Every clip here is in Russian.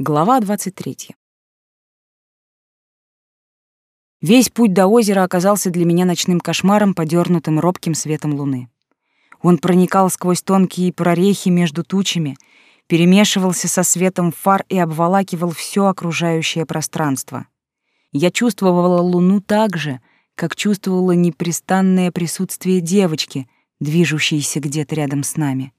Глава 23. Весь путь до озера оказался для меня ночным кошмаром, подернутым робким светом луны. Он проникал сквозь тонкие прорехи между тучами, перемешивался со светом фар и обволакивал все окружающее пространство. Я чувствовала луну так же, как чувствовала непрестанное присутствие девочки, движущейся где-то рядом с нами —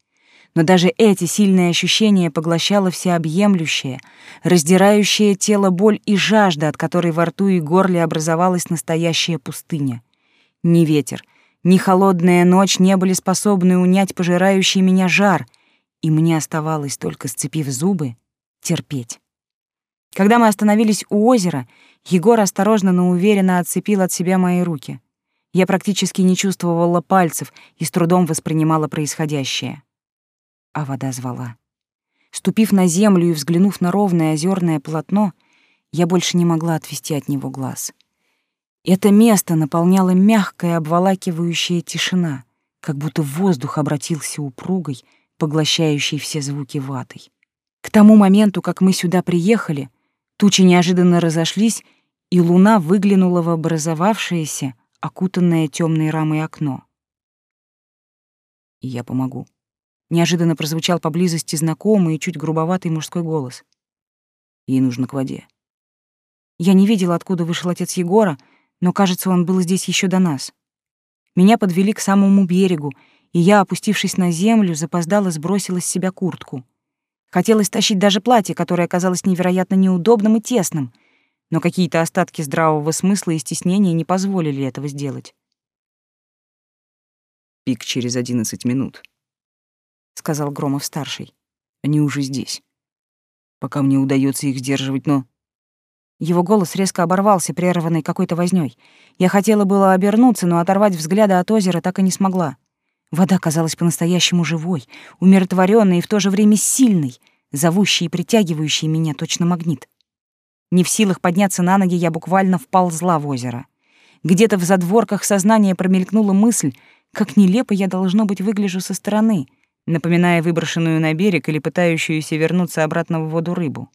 но даже эти сильные ощущения поглощало всеобъемлющее, раздирающее тело боль и жажда, от которой во рту и горле образовалась настоящая пустыня. Ни ветер, ни холодная ночь не были способны унять пожирающий меня жар, и мне оставалось, только сцепив зубы, терпеть. Когда мы остановились у озера, Егор осторожно, но уверенно отцепил от себя мои руки. Я практически не чувствовала пальцев и с трудом воспринимала происходящее а вода звала. Ступив на землю и взглянув на ровное озерное полотно, я больше не могла отвести от него глаз. Это место наполняло мягкая обволакивающая тишина, как будто воздух обратился упругой, поглощающей все звуки ватой. К тому моменту, как мы сюда приехали, тучи неожиданно разошлись, и луна выглянула в образовавшееся, окутанное темной рамой окно. «Я помогу», Неожиданно прозвучал поблизости знакомый и чуть грубоватый мужской голос. Ей нужно к воде. Я не видела, откуда вышел отец Егора, но, кажется, он был здесь еще до нас. Меня подвели к самому берегу, и я, опустившись на землю, запоздала сбросила с себя куртку. Хотелось тащить даже платье, которое оказалось невероятно неудобным и тесным, но какие-то остатки здравого смысла и стеснения не позволили этого сделать. Пик через одиннадцать минут сказал Громов-старший. Они уже здесь. Пока мне удается их сдерживать, но... Его голос резко оборвался, прерванный какой-то вознёй. Я хотела было обернуться, но оторвать взгляда от озера так и не смогла. Вода казалась по-настоящему живой, умиротворенной и в то же время сильной, зовущей и притягивающей меня точно магнит. Не в силах подняться на ноги, я буквально вползла в озеро. Где-то в задворках сознания промелькнула мысль, как нелепо я, должно быть, выгляжу со стороны — напоминая выброшенную на берег или пытающуюся вернуться обратно в воду рыбу.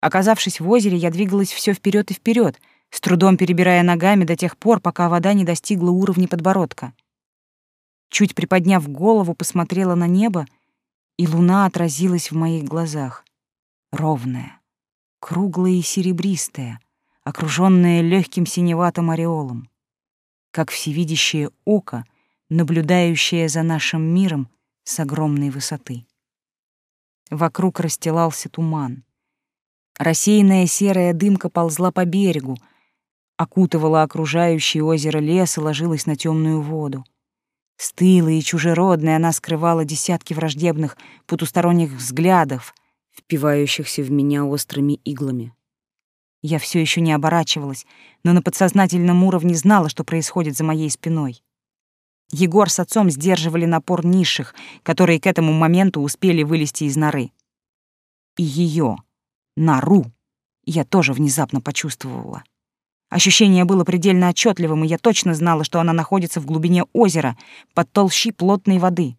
Оказавшись в озере, я двигалась все вперед и вперед, с трудом перебирая ногами до тех пор, пока вода не достигла уровня подбородка. Чуть приподняв голову, посмотрела на небо, и луна отразилась в моих глазах. Ровная, круглая и серебристая, окружённая легким синеватым ореолом. Как всевидящее око, наблюдающее за нашим миром с огромной высоты. Вокруг расстилался туман. Рассеянная серая дымка ползла по берегу, окутывала окружающее озеро лес и ложилась на темную воду. Стылой и чужеродной она скрывала десятки враждебных потусторонних взглядов, впивающихся в меня острыми иглами. Я все еще не оборачивалась, но на подсознательном уровне знала, что происходит за моей спиной. Егор с отцом сдерживали напор низших, которые к этому моменту успели вылезти из норы. И ее, нору, я тоже внезапно почувствовала. Ощущение было предельно отчетливым, и я точно знала, что она находится в глубине озера, под толщей плотной воды.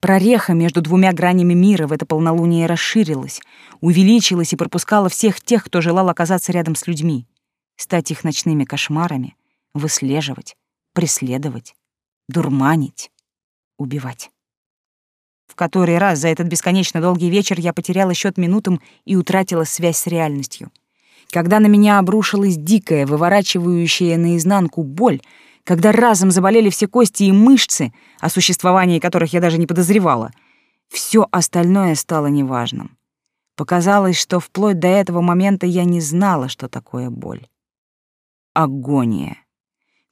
Прореха между двумя гранями мира в это полнолуние расширилась, увеличилась и пропускала всех тех, кто желал оказаться рядом с людьми, стать их ночными кошмарами, выслеживать, преследовать дурманить, убивать. В который раз за этот бесконечно долгий вечер я потеряла счет минутам и утратила связь с реальностью. Когда на меня обрушилась дикая, выворачивающая наизнанку боль, когда разом заболели все кости и мышцы, о существовании которых я даже не подозревала, все остальное стало неважным. Показалось, что вплоть до этого момента я не знала, что такое боль. Агония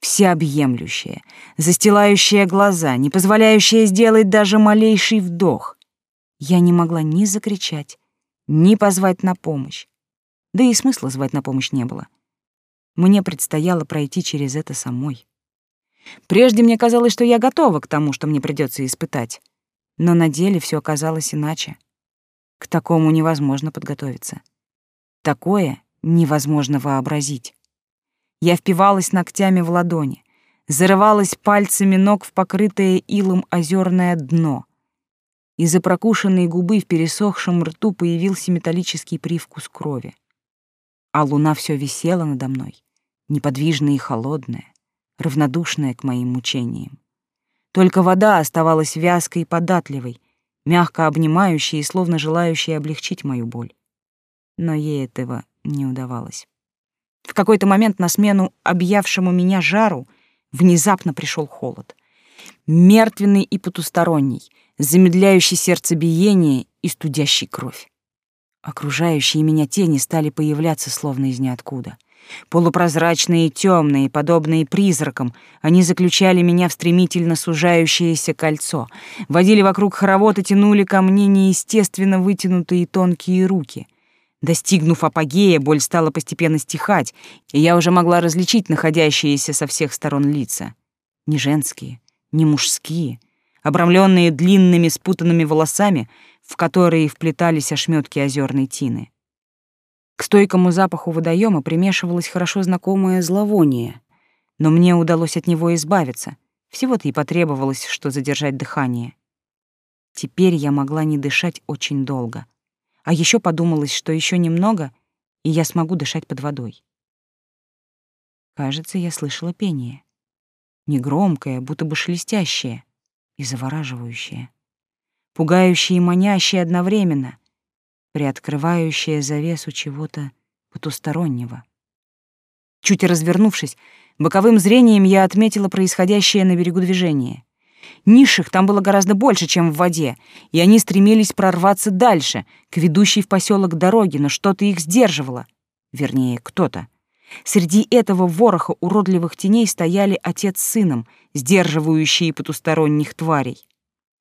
всеобъемлющая, застилающая глаза, не позволяющая сделать даже малейший вдох. Я не могла ни закричать, ни позвать на помощь. Да и смысла звать на помощь не было. Мне предстояло пройти через это самой. Прежде мне казалось, что я готова к тому, что мне придется испытать. Но на деле все оказалось иначе. К такому невозможно подготовиться. Такое невозможно вообразить. Я впивалась ногтями в ладони, зарывалась пальцами ног в покрытое илом озерное дно. Из-за прокушенной губы в пересохшем рту появился металлический привкус крови. А луна все висела надо мной, неподвижная и холодная, равнодушная к моим мучениям. Только вода оставалась вязкой и податливой, мягко обнимающей и словно желающей облегчить мою боль. Но ей этого не удавалось. В какой-то момент на смену объявшему меня жару внезапно пришел холод. Мертвенный и потусторонний, замедляющий сердцебиение и студящий кровь. Окружающие меня тени стали появляться словно из ниоткуда. Полупрозрачные и темные, подобные призракам, они заключали меня в стремительно сужающееся кольцо, водили вокруг хоровод и тянули ко мне неестественно вытянутые тонкие руки. Достигнув апогея, боль стала постепенно стихать, и я уже могла различить находящиеся со всех сторон лица. Не женские, не мужские, обрамленные длинными спутанными волосами, в которые вплетались ошметки озерной тины. К стойкому запаху водоема примешивалось хорошо знакомое зловоние, но мне удалось от него избавиться. Всего-то и потребовалось, что задержать дыхание. Теперь я могла не дышать очень долго. А еще подумалось, что еще немного, и я смогу дышать под водой. Кажется, я слышала пение. Негромкое, будто бы шелестящее и завораживающее. Пугающее и манящее одновременно, приоткрывающее завесу чего-то потустороннего. Чуть развернувшись, боковым зрением я отметила происходящее на берегу движения. Низших там было гораздо больше, чем в воде, и они стремились прорваться дальше, к ведущей в поселок дороге, но что-то их сдерживало. Вернее, кто-то. Среди этого вороха уродливых теней стояли отец с сыном, сдерживающие потусторонних тварей.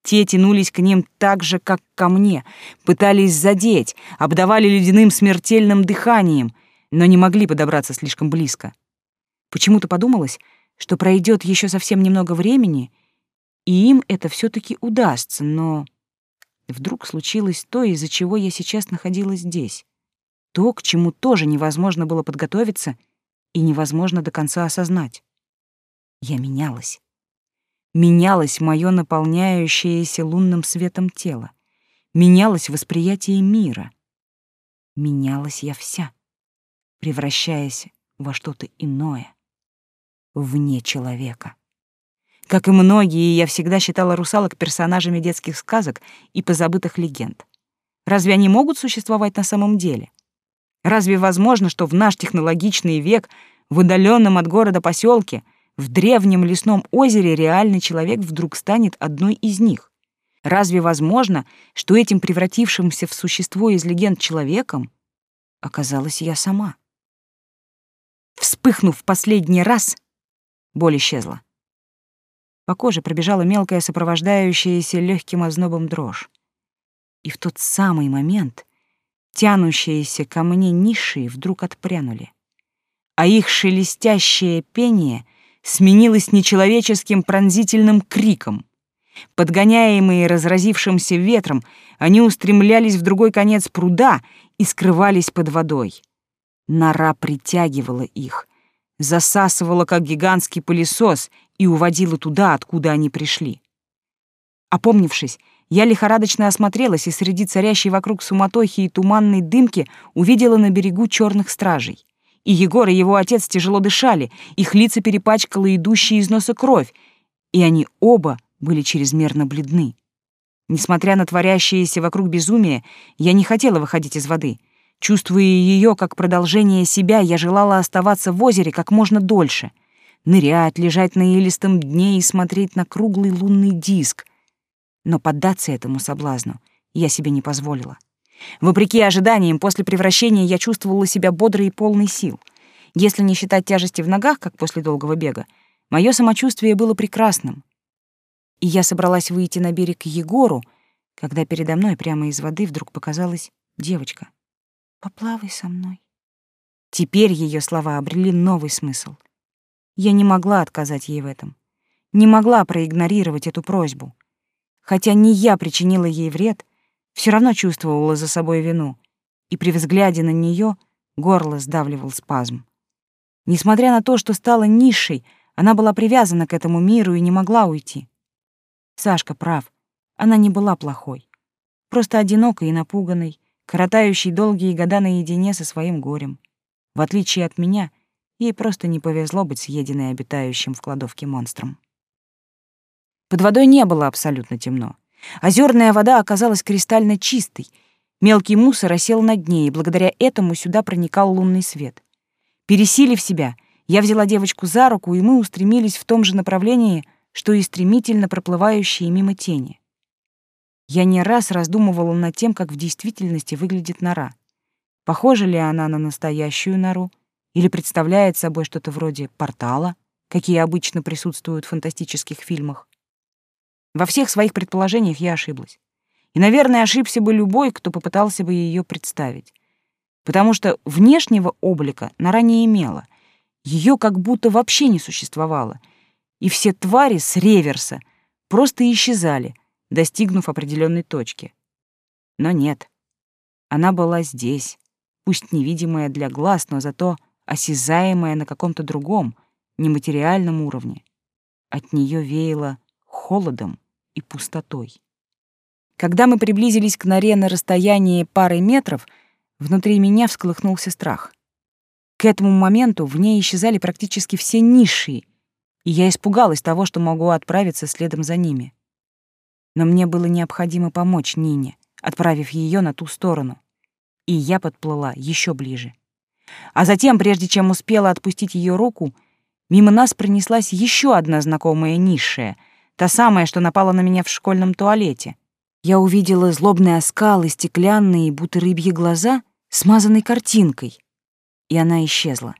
Те тянулись к ним так же, как ко мне, пытались задеть, обдавали ледяным смертельным дыханием, но не могли подобраться слишком близко. Почему-то подумалось, что пройдет еще совсем немного времени, и им это все таки удастся, но вдруг случилось то, из-за чего я сейчас находилась здесь. То, к чему тоже невозможно было подготовиться и невозможно до конца осознать. Я менялась. Менялось мое наполняющееся лунным светом тело. Менялось восприятие мира. Менялась я вся, превращаясь во что-то иное, вне человека. Как и многие, я всегда считала русалок персонажами детских сказок и позабытых легенд. Разве они могут существовать на самом деле? Разве возможно, что в наш технологичный век в удаленном от города поселке, в древнем лесном озере реальный человек вдруг станет одной из них? Разве возможно, что этим превратившимся в существо из легенд человеком оказалась я сама? Вспыхнув последний раз, боль исчезла. По коже пробежала мелкая сопровождающаяся легким ознобом дрожь. И в тот самый момент тянущиеся ко мне ниши вдруг отпрянули, а их шелестящее пение сменилось нечеловеческим пронзительным криком. Подгоняемые разразившимся ветром, они устремлялись в другой конец пруда и скрывались под водой. Нора притягивала их, засасывала, как гигантский пылесос, и уводила туда, откуда они пришли. Опомнившись, я лихорадочно осмотрелась и среди царящей вокруг суматохи и туманной дымки увидела на берегу черных стражей. И Егор, и его отец тяжело дышали, их лица перепачкала идущая из носа кровь, и они оба были чрезмерно бледны. Несмотря на творящееся вокруг безумие, я не хотела выходить из воды. Чувствуя ее как продолжение себя, я желала оставаться в озере как можно дольше нырять, лежать на елистом дне и смотреть на круглый лунный диск. Но поддаться этому соблазну я себе не позволила. Вопреки ожиданиям, после превращения я чувствовала себя бодрой и полной сил. Если не считать тяжести в ногах, как после долгого бега, мое самочувствие было прекрасным. И я собралась выйти на берег Егору, когда передо мной прямо из воды вдруг показалась девочка. «Поплавай со мной». Теперь ее слова обрели новый смысл — я не могла отказать ей в этом. Не могла проигнорировать эту просьбу. Хотя не я причинила ей вред, все равно чувствовала за собой вину, и при взгляде на нее горло сдавливал спазм. Несмотря на то, что стала низшей, она была привязана к этому миру и не могла уйти. Сашка прав, она не была плохой. просто одинокой и напуганной, коротающей долгие года наедине со своим горем. В отличие от меня, ей просто не повезло быть съеденной обитающим в кладовке монстром. Под водой не было абсолютно темно. Озерная вода оказалась кристально чистой. Мелкий мусор осел на дне, и благодаря этому сюда проникал лунный свет. Пересилив себя, я взяла девочку за руку, и мы устремились в том же направлении, что и стремительно проплывающие мимо тени. Я не раз раздумывала над тем, как в действительности выглядит нора. Похожа ли она на настоящую нору или представляет собой что-то вроде портала, какие обычно присутствуют в фантастических фильмах. Во всех своих предположениях я ошиблась. И, наверное, ошибся бы любой, кто попытался бы ее представить. Потому что внешнего облика нора не имела. Ее как будто вообще не существовало. И все твари с реверса просто исчезали, достигнув определенной точки. Но нет. Она была здесь, пусть невидимая для глаз, но зато осязаемая на каком-то другом, нематериальном уровне. От нее веяло холодом и пустотой. Когда мы приблизились к норе на расстоянии пары метров, внутри меня всколыхнулся страх. К этому моменту в ней исчезали практически все низшие, и я испугалась того, что могу отправиться следом за ними. Но мне было необходимо помочь Нине, отправив ее на ту сторону. И я подплыла еще ближе. А затем, прежде чем успела отпустить ее руку, мимо нас пронеслась еще одна знакомая низшая — Та самая, что напала на меня в школьном туалете. Я увидела злобные оскалы, стеклянные, будто рыбьи глаза, смазанной картинкой. И она исчезла.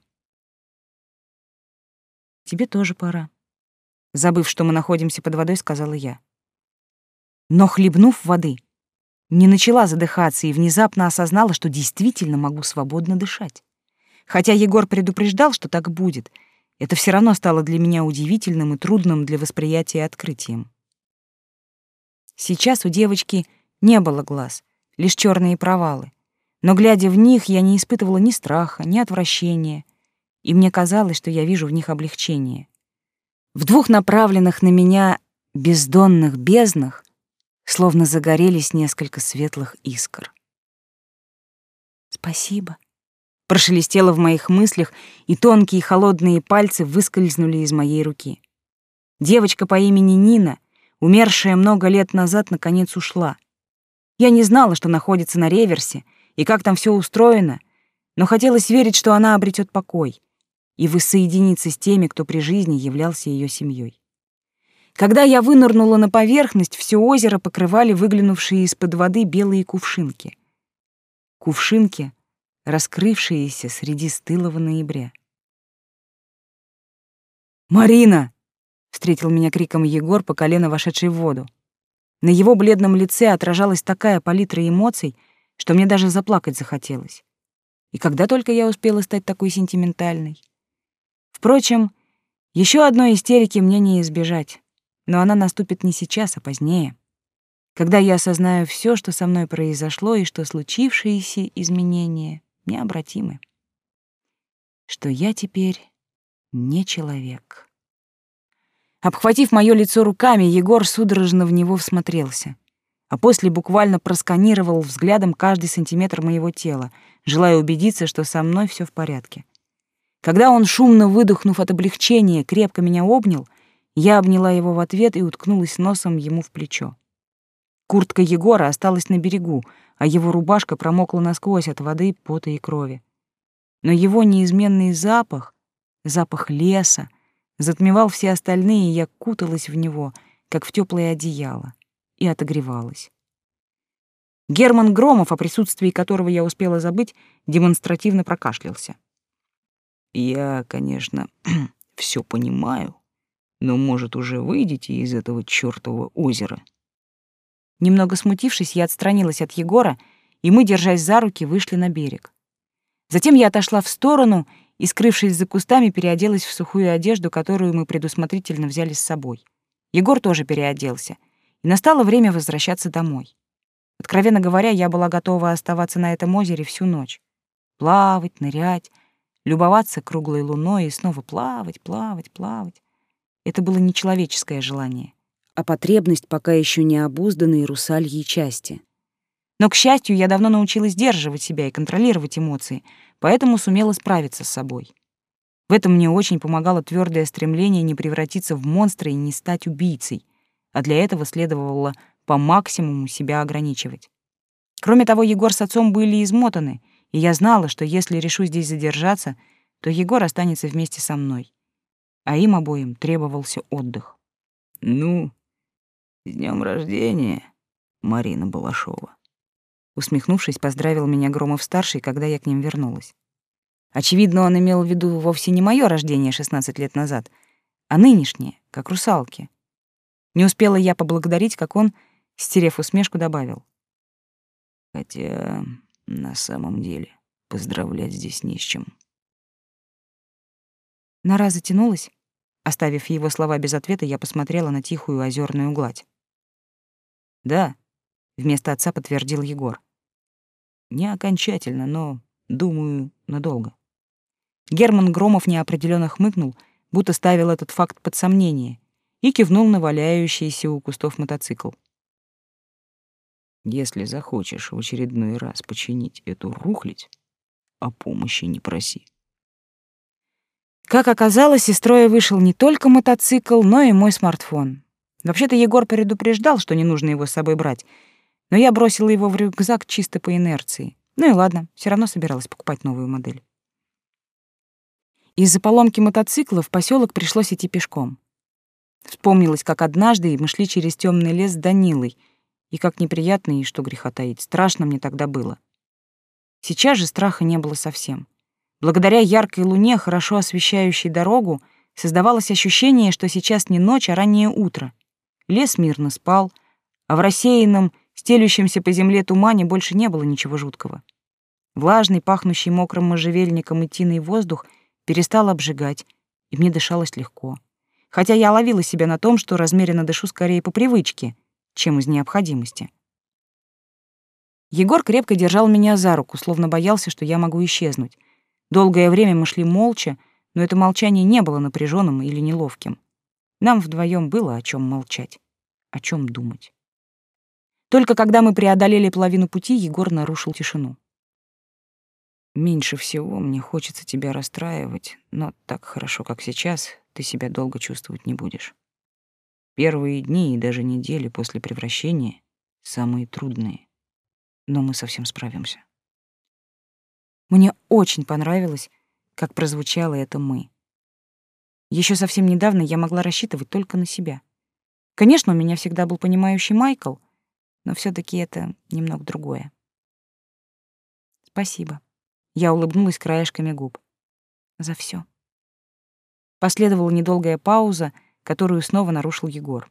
«Тебе тоже пора», — забыв, что мы находимся под водой, сказала я. Но, хлебнув воды, не начала задыхаться и внезапно осознала, что действительно могу свободно дышать. Хотя Егор предупреждал, что так будет — это все равно стало для меня удивительным и трудным для восприятия открытием. Сейчас у девочки не было глаз, лишь черные провалы. Но, глядя в них, я не испытывала ни страха, ни отвращения, и мне казалось, что я вижу в них облегчение. В двух направленных на меня бездонных безднах словно загорелись несколько светлых искр. «Спасибо», прошелестело в моих мыслях, и тонкие холодные пальцы выскользнули из моей руки. Девочка по имени Нина, умершая много лет назад, наконец ушла. Я не знала, что находится на реверсе и как там все устроено, но хотелось верить, что она обретет покой и воссоединиться с теми, кто при жизни являлся ее семьей. Когда я вынырнула на поверхность, все озеро покрывали выглянувшие из-под воды белые кувшинки. Кувшинки, раскрывшиеся среди стылого ноября. «Марина!» — встретил меня криком Егор, по колено вошедший в воду. На его бледном лице отражалась такая палитра эмоций, что мне даже заплакать захотелось. И когда только я успела стать такой сентиментальной. Впрочем, еще одной истерики мне не избежать, но она наступит не сейчас, а позднее, когда я осознаю все, что со мной произошло и что случившиеся изменения необратимы. Что я теперь не человек. Обхватив моё лицо руками, Егор судорожно в него всмотрелся, а после буквально просканировал взглядом каждый сантиметр моего тела, желая убедиться, что со мной всё в порядке. Когда он, шумно выдохнув от облегчения, крепко меня обнял, я обняла его в ответ и уткнулась носом ему в плечо. Куртка Егора осталась на берегу, а его рубашка промокла насквозь от воды, пота и крови. Но его неизменный запах, запах леса, затмевал все остальные, и я куталась в него, как в теплое одеяло, и отогревалась. Герман Громов, о присутствии которого я успела забыть, демонстративно прокашлялся. «Я, конечно, все понимаю, но, может, уже выйдете из этого чёртового озера?» Немного смутившись, я отстранилась от Егора, и мы, держась за руки, вышли на берег. Затем я отошла в сторону и, скрывшись за кустами, переоделась в сухую одежду, которую мы предусмотрительно взяли с собой. Егор тоже переоделся, и настало время возвращаться домой. Откровенно говоря, я была готова оставаться на этом озере всю ночь. Плавать, нырять, любоваться круглой луной и снова плавать, плавать, плавать. Это было нечеловеческое желание а потребность пока еще не обузданной русальей части. Но, к счастью, я давно научилась сдерживать себя и контролировать эмоции, поэтому сумела справиться с собой. В этом мне очень помогало твердое стремление не превратиться в монстра и не стать убийцей, а для этого следовало по максимуму себя ограничивать. Кроме того, Егор с отцом были измотаны, и я знала, что если решу здесь задержаться, то Егор останется вместе со мной. А им обоим требовался отдых. «Ну, с днем рождения, Марина Балашова!» Усмехнувшись, поздравил меня Громов-старший, когда я к ним вернулась. Очевидно, он имел в виду вовсе не мое рождение 16 лет назад, а нынешнее, как русалки. Не успела я поблагодарить, как он, стерев усмешку, добавил. Хотя на самом деле поздравлять здесь не с чем. Нора затянулась. Оставив его слова без ответа, я посмотрела на тихую озерную гладь. «Да», — вместо отца подтвердил Егор. «Не окончательно, но, думаю, надолго». Герман Громов неопределенно хмыкнул, будто ставил этот факт под сомнение, и кивнул на валяющийся у кустов мотоцикл. «Если захочешь в очередной раз починить эту рухлядь, о помощи не проси». Как оказалось, из строя вышел не только мотоцикл, но и мой смартфон. Вообще-то Егор предупреждал, что не нужно его с собой брать, но я бросила его в рюкзак чисто по инерции. Ну и ладно, все равно собиралась покупать новую модель. Из-за поломки мотоцикла в поселок пришлось идти пешком. Вспомнилось, как однажды мы шли через темный лес с Данилой, и как неприятно и, что греха таить, страшно мне тогда было. Сейчас же страха не было совсем. Благодаря яркой луне, хорошо освещающей дорогу, создавалось ощущение, что сейчас не ночь, а раннее утро. Лес мирно спал, а в рассеянном, стелющемся по земле тумане больше не было ничего жуткого. Влажный, пахнущий мокрым можжевельником и тиной воздух перестал обжигать, и мне дышалось легко. Хотя я ловила себя на том, что размеренно дышу скорее по привычке, чем из необходимости. Егор крепко держал меня за руку, словно боялся, что я могу исчезнуть. Долгое время мы шли молча, но это молчание не было напряженным или неловким. Нам вдвоем было о чем молчать, о чем думать. Только когда мы преодолели половину пути, Егор нарушил тишину. «Меньше всего мне хочется тебя расстраивать, но так хорошо, как сейчас, ты себя долго чувствовать не будешь. Первые дни и даже недели после превращения самые трудные, но мы совсем справимся. Мне очень понравилось, как прозвучало это «мы». Еще совсем недавно я могла рассчитывать только на себя. Конечно, у меня всегда был понимающий Майкл, но все таки это немного другое. Спасибо. Я улыбнулась краешками губ. За все. Последовала недолгая пауза, которую снова нарушил Егор.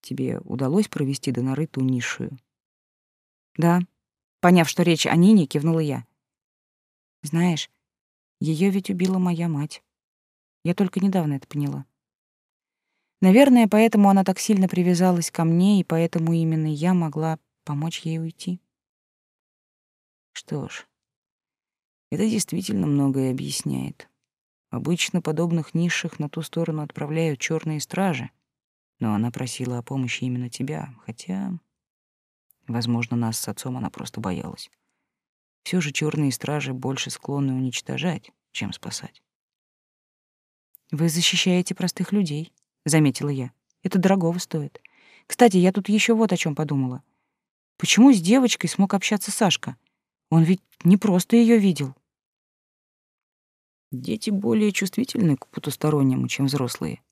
Тебе удалось провести до норы ту низшую? Да, Поняв, что речь о Нине, кивнула я. Знаешь, ее ведь убила моя мать. Я только недавно это поняла. Наверное, поэтому она так сильно привязалась ко мне, и поэтому именно я могла помочь ей уйти. Что ж, это действительно многое объясняет. Обычно подобных низших на ту сторону отправляют черные стражи, но она просила о помощи именно тебя, хотя Возможно, нас с отцом она просто боялась. Все же черные стражи больше склонны уничтожать, чем спасать. Вы защищаете простых людей, заметила я. Это дорогого стоит. Кстати, я тут еще вот о чем подумала. Почему с девочкой смог общаться Сашка? Он ведь не просто ее видел. Дети более чувствительны к потустороннему, чем взрослые,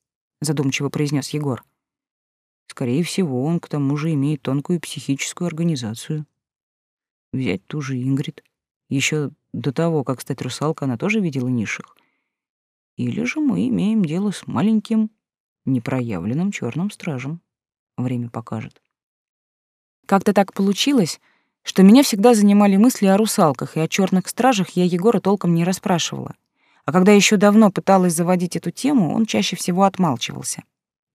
задумчиво произнес Егор. Скорее всего, он к тому же имеет тонкую психическую организацию. Взять ту же Ингрид. Еще до того, как стать русалкой, она тоже видела низших. Или же мы имеем дело с маленьким, непроявленным черным стражем. Время покажет. Как-то так получилось, что меня всегда занимали мысли о русалках, и о черных стражах я Егора толком не расспрашивала. А когда еще давно пыталась заводить эту тему, он чаще всего отмалчивался.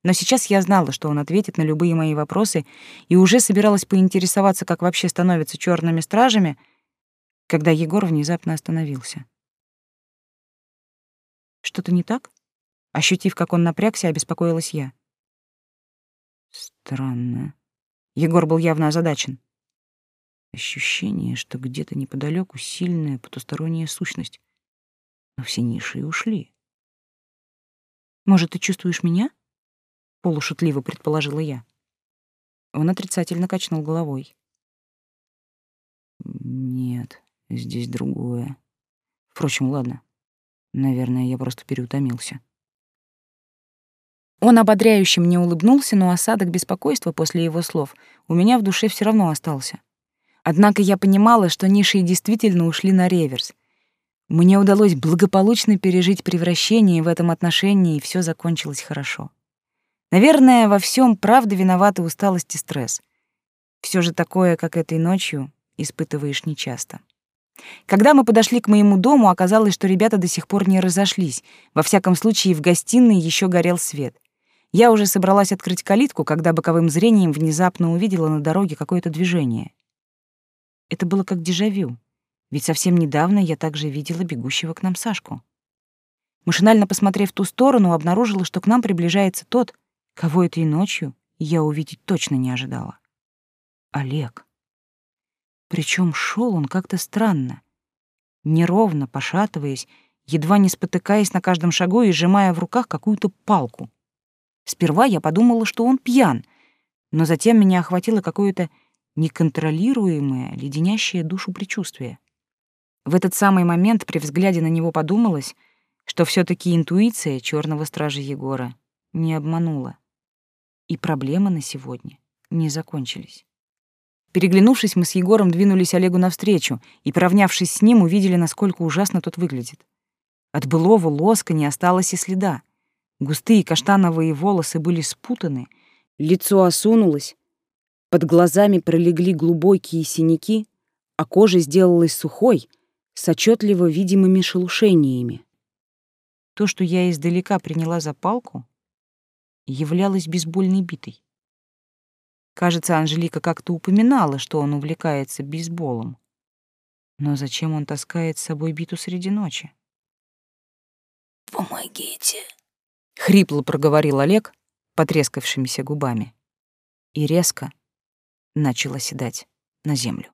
Но сейчас я знала, что он ответит на любые мои вопросы, и уже собиралась поинтересоваться, как вообще становятся черными стражами, когда Егор внезапно остановился. Что-то не так? Ощутив, как он напрягся, обеспокоилась я. Странно. Егор был явно озадачен. Ощущение, что где-то неподалеку сильная потусторонняя сущность. Но все ниши ушли. «Может, ты чувствуешь меня?» — полушутливо предположила я. Он отрицательно качнул головой. «Нет, здесь другое. Впрочем, ладно. Наверное, я просто переутомился». Он ободряюще мне улыбнулся, но осадок беспокойства после его слов у меня в душе все равно остался. Однако я понимала, что ниши действительно ушли на реверс. Мне удалось благополучно пережить превращение в этом отношении, и все закончилось хорошо. Наверное, во всем правда виноваты усталость и стресс. Все же такое, как этой ночью, испытываешь нечасто. Когда мы подошли к моему дому, оказалось, что ребята до сих пор не разошлись. Во всяком случае, в гостиной еще горел свет. Я уже собралась открыть калитку, когда боковым зрением внезапно увидела на дороге какое-то движение. Это было как дежавю, ведь совсем недавно я также видела бегущего к нам Сашку. Машинально посмотрев в ту сторону, обнаружила, что к нам приближается тот, кого этой ночью я увидеть точно не ожидала. Олег. Причем шел он как-то странно, неровно, пошатываясь, едва не спотыкаясь на каждом шагу и сжимая в руках какую-то палку. Сперва я подумала, что он пьян, но затем меня охватило какое-то неконтролируемое, леденящее душу предчувствие. В этот самый момент при взгляде на него подумалось, что все таки интуиция черного стража Егора не обманула. И проблемы на сегодня не закончились. Переглянувшись, мы с Егором двинулись Олегу навстречу и, поравнявшись с ним, увидели, насколько ужасно тот выглядит. От былого лоска не осталось и следа. Густые каштановые волосы были спутаны, лицо осунулось, под глазами пролегли глубокие синяки, а кожа сделалась сухой, с отчетливо видимыми шелушениями. То, что я издалека приняла за палку, являлось бейсбольной битой. Кажется, Анжелика как-то упоминала, что он увлекается бейсболом. Но зачем он таскает с собой биту среди ночи? «Помогите!» — хрипло проговорил Олег потрескавшимися губами и резко начал оседать на землю.